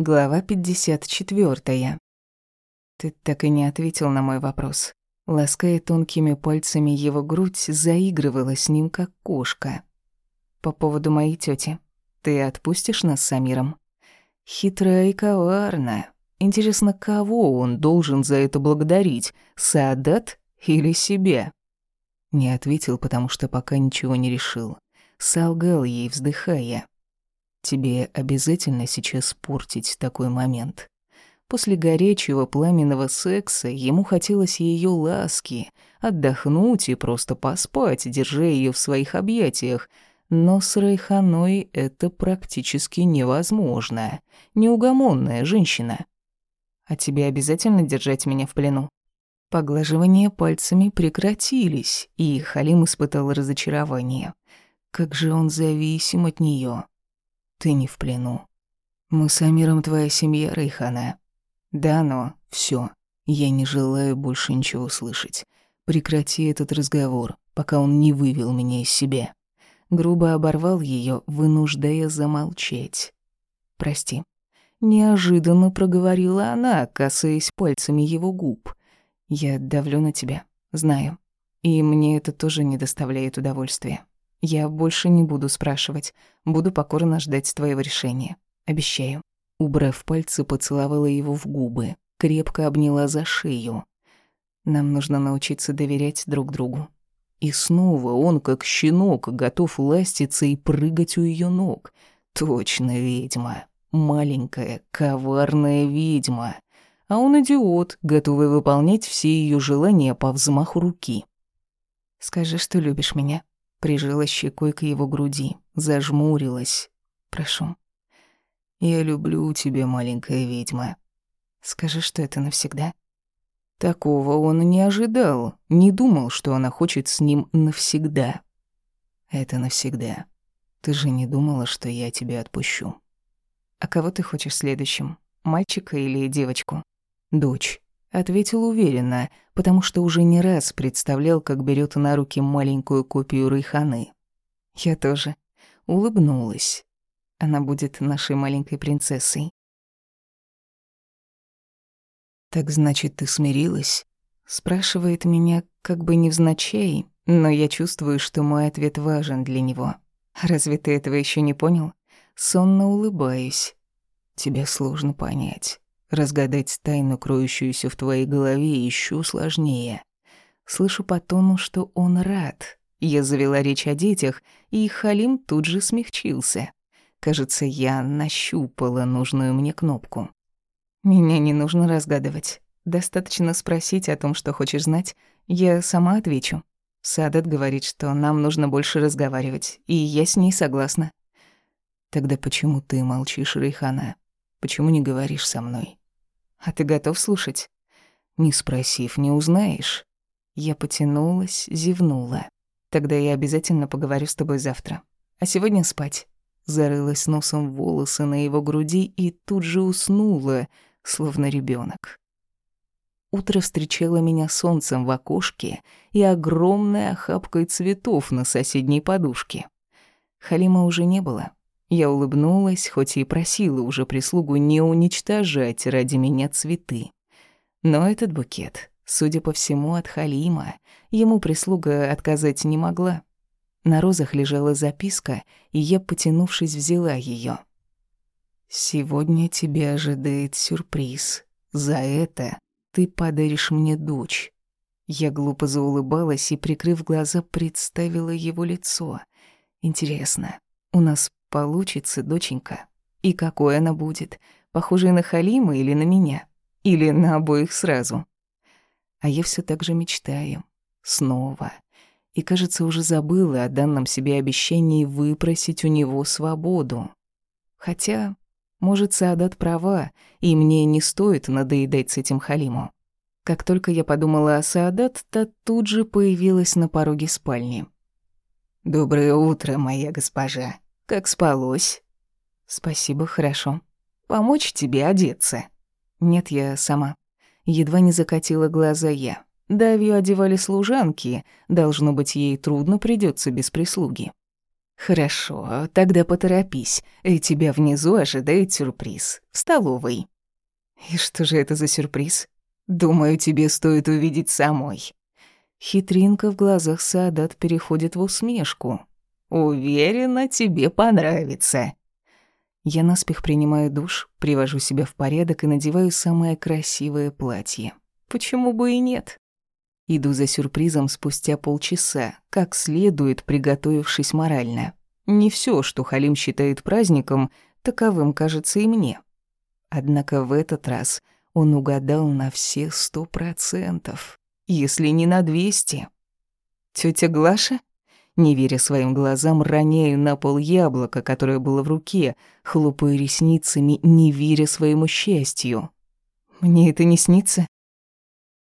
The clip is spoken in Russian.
Глава 54. Ты так и не ответил на мой вопрос. Лаская тонкими пальцами его грудь, заигрывала с ним как кошка. По поводу моей тети. Ты отпустишь нас с Амиром? Хитрая и коварная. Интересно, кого он должен за это благодарить? Саадат или себя? Не ответил, потому что пока ничего не решил. Солгал ей, вздыхая. Тебе обязательно сейчас портить такой момент. После горячего пламенного секса ему хотелось ее ласки, отдохнуть и просто поспать, держа ее в своих объятиях. Но с Райханой это практически невозможно. Неугомонная женщина. А тебе обязательно держать меня в плену? Поглаживания пальцами прекратились, и Халим испытал разочарование. Как же он зависим от нее. Ты не в плену. Мы с Амиром твоя семья, Рейхана. Да, но все. Я не желаю больше ничего слышать. Прекрати этот разговор, пока он не вывел меня из себя. Грубо оборвал ее, вынуждая замолчать. Прости. Неожиданно проговорила она, касаясь пальцами его губ. Я давлю на тебя, знаю. И мне это тоже не доставляет удовольствия. Я больше не буду спрашивать. Буду покорно ждать твоего решения. Обещаю. Убрав пальцы, поцеловала его в губы, крепко обняла за шею. Нам нужно научиться доверять друг другу. И снова он, как щенок, готов ластиться и прыгать у ее ног. Точно ведьма. Маленькая, коварная ведьма. А он идиот, готовый выполнять все ее желания по взмаху руки. «Скажи, что любишь меня», Прижала щекой к его груди, зажмурилась. «Прошу». «Я люблю тебя, маленькая ведьма». «Скажи, что это навсегда». Такого он не ожидал, не думал, что она хочет с ним навсегда. «Это навсегда. Ты же не думала, что я тебя отпущу». «А кого ты хочешь следующим? Мальчика или девочку?» «Дочь». Ответил уверенно, потому что уже не раз представлял, как берет на руки маленькую копию Райханы. Я тоже. Улыбнулась. Она будет нашей маленькой принцессой. «Так значит, ты смирилась?» Спрашивает меня как бы невзначай, но я чувствую, что мой ответ важен для него. Разве ты этого еще не понял? Сонно улыбаюсь. Тебя сложно понять. Разгадать тайну, кроющуюся в твоей голове, еще сложнее. Слышу по тону, что он рад. Я завела речь о детях, и Халим тут же смягчился. Кажется, я нащупала нужную мне кнопку. Меня не нужно разгадывать. Достаточно спросить о том, что хочешь знать. Я сама отвечу. Садат говорит, что нам нужно больше разговаривать, и я с ней согласна. Тогда почему ты молчишь, Рейхана? Почему не говоришь со мной? А ты готов слушать? Не спросив, не узнаешь. Я потянулась, зевнула. Тогда я обязательно поговорю с тобой завтра. А сегодня спать. Зарылась носом в волосы на его груди и тут же уснула, словно ребенок. Утро встречало меня солнцем в окошке и огромной охапкой цветов на соседней подушке. Халима уже не было. Я улыбнулась, хоть и просила уже прислугу не уничтожать ради меня цветы. Но этот букет, судя по всему, от Халима, ему прислуга отказать не могла. На розах лежала записка, и я, потянувшись, взяла ее. «Сегодня тебя ожидает сюрприз. За это ты подаришь мне дочь». Я глупо заулыбалась и, прикрыв глаза, представила его лицо. «Интересно, у нас Получится, доченька. И какой она будет? Похожей на Халима или на меня? Или на обоих сразу? А я все так же мечтаю. Снова. И, кажется, уже забыла о данном себе обещании выпросить у него свободу. Хотя, может, Саадат права, и мне не стоит надоедать с этим Халиму. Как только я подумала о Саадат, та тут же появилась на пороге спальни. «Доброе утро, моя госпожа», как спалось? Спасибо, хорошо. Помочь тебе одеться? Нет, я сама. Едва не закатила глаза я. Давью одевали служанки, должно быть, ей трудно придется без прислуги. Хорошо, тогда поторопись. И тебя внизу ожидает сюрприз. В столовой. И что же это за сюрприз? Думаю, тебе стоит увидеть самой. Хитринка в глазах Саадат переходит в усмешку. Уверена, тебе понравится. Я наспех принимаю душ, привожу себя в порядок и надеваю самое красивое платье. Почему бы и нет? Иду за сюрпризом спустя полчаса, как следует, приготовившись морально. Не все, что Халим считает праздником, таковым кажется и мне. Однако в этот раз он угадал на все сто процентов, если не на двести. Тетя Глаша? Не веря своим глазам, роняю на пол яблоко, которое было в руке, хлопаю ресницами, не веря своему счастью. Мне это не снится?